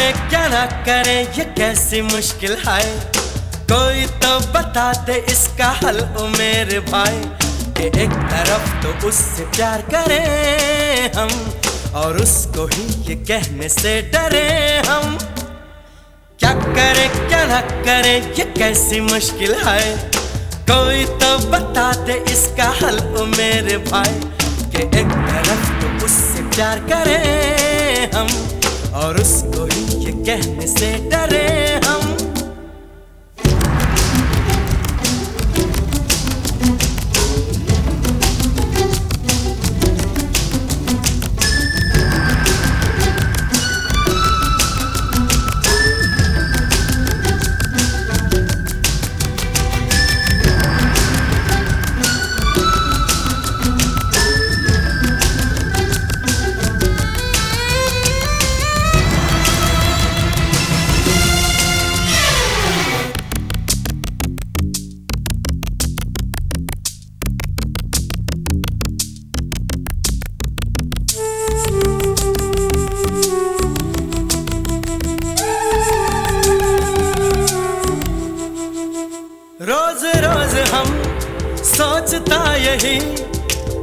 ना करे, ये कैसी मुश्किल है? कोई तो बता दे इसका हल ओ मेरे भाई। कि एक तरफ़ तो उससे प्यार करें हम, और उसको ही ये कहने से डरे हम। क्या करे, क्या ना करे, ये कैसी मुश्किल है? कोई तो बता दे इसका हल ओ मेरे भाई। कि एक तरफ़ तो उससे प्यार करें हम और उसको ये कहने से डरे हम। सोचता यही,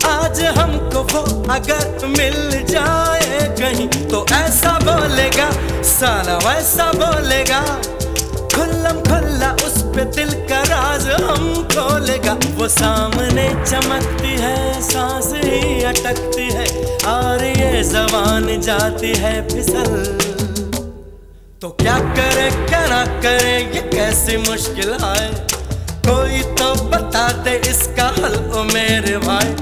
आज हमको वो अगर मिल जाए कहीं तो ऐसा बोलेगा, साला वैसा बोलेगा। खुल्लम खुल्ला उस पे दिल का राज हम खोलेगा। वो सामने चमकती है, सांस ही अटकती है, और ये जबान जाती है फिसल। तो क्या करे, क्या ना करे, ये कैसी मुश्किल है? कोई तो बता दे इसका हल, ओ मेरे भाई,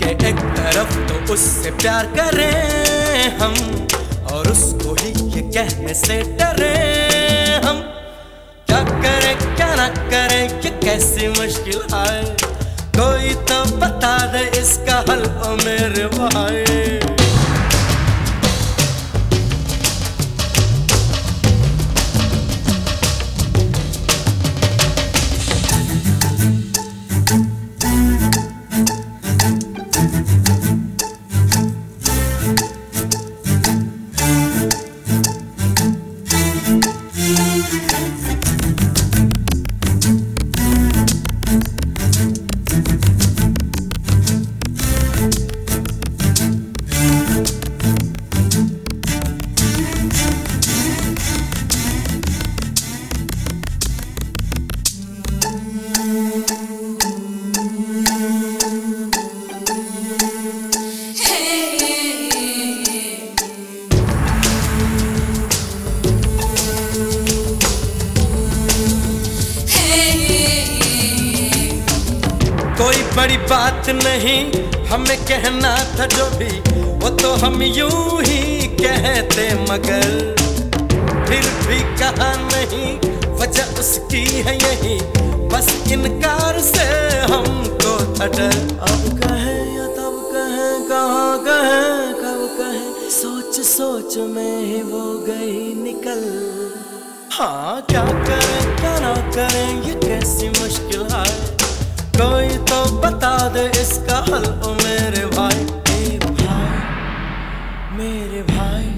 के एक तरफ़ तो उससे प्यार करें हम, और उसको ही ये कहने से डरे हम। क्या करें, क्या ना करें कि कैसी मुश्किल आए? कोई तो बता दे इसका हल कोई बड़ी बात नहीं। हमें कहना था जो भी वो तो हम यूँ ही कहते मगर फिर भी कहा नहीं। वजह उसकी है यही बस इनकार से हमको था डर अब कहे या तब कहे कहाँ कहे कब कहे सोच सोच में ही वो गई निकल। हाँ क्या करें क्या ना करें ये कैसी मुश्किल है तो दे इसका हल, ओ मेरे भाई मेरे भाई मेरे भाई,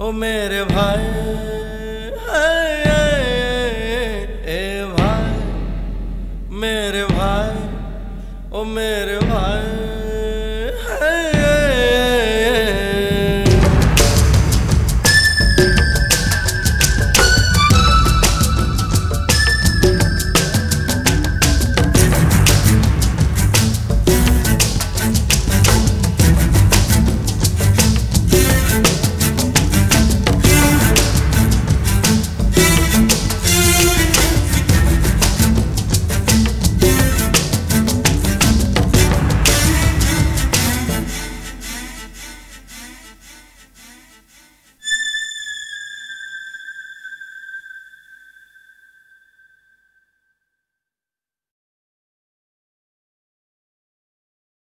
ओ मेरे भाई, ए भाई, मेरे भाई, ओ मेरे